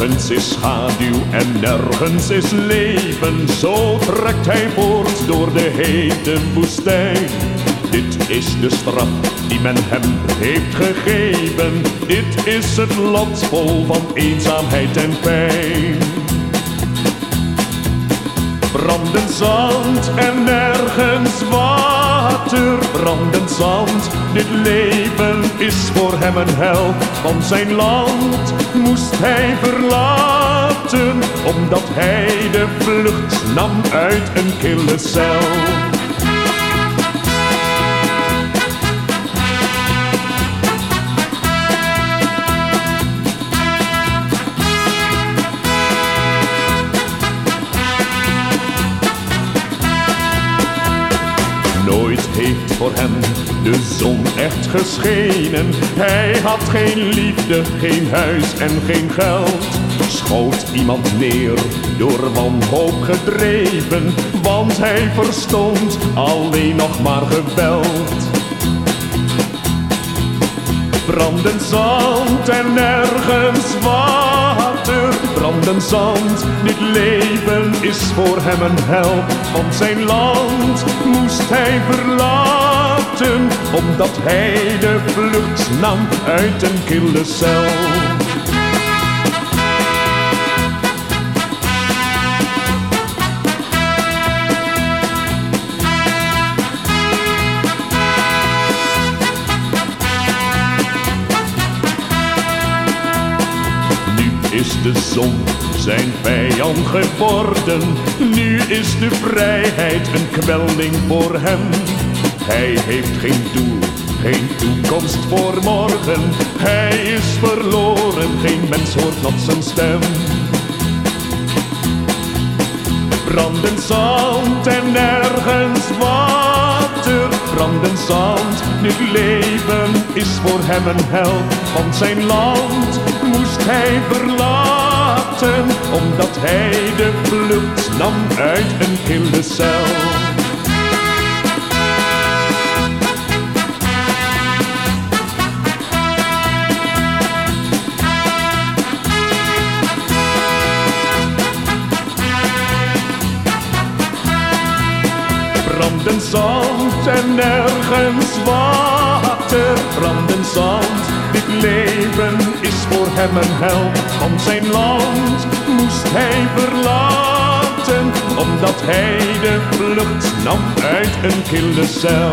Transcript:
Nergens is schaduw en nergens is leven. Zo trekt hij voort door de hete woestijn. Dit is de straf die men hem heeft gegeven. Dit is het lot vol van eenzaamheid en pijn. Brandend zand en nergens water, brandend zand. Dit leven is voor hem een hel, van zijn land moest hij verlaten, omdat hij de vlucht nam uit een kille cel. Nooit heeft voor hem de zon echt geschenen. Hij had geen liefde, geen huis en geen geld. Schoot iemand neer, door wanhoop gedreven, want hij verstond alleen nog maar geweld. Brandend zand en nergens water, brandend zand. Dit leven is voor hem een hel, want zijn land moest hij verlaten, omdat hij de vlucht nam uit een kille cel. Nu is de zon zijn vijand geworden. Nu is de vrijheid een kwelling voor hem. Hij heeft geen doel, geen toekomst voor morgen. Hij is verloren, geen mens hoort nog zijn stem. Brandend zand en nergens water, brandend zand. Dit leven is voor hem een hel, want zijn land moest hij verlaten, omdat hij de vlucht nam uit een kille cel. Zand en nergens water, brandend zand. Dit leven is voor hem een hel, van zijn land moest hij verlaten, omdat hij de vlucht nam uit een kille cel.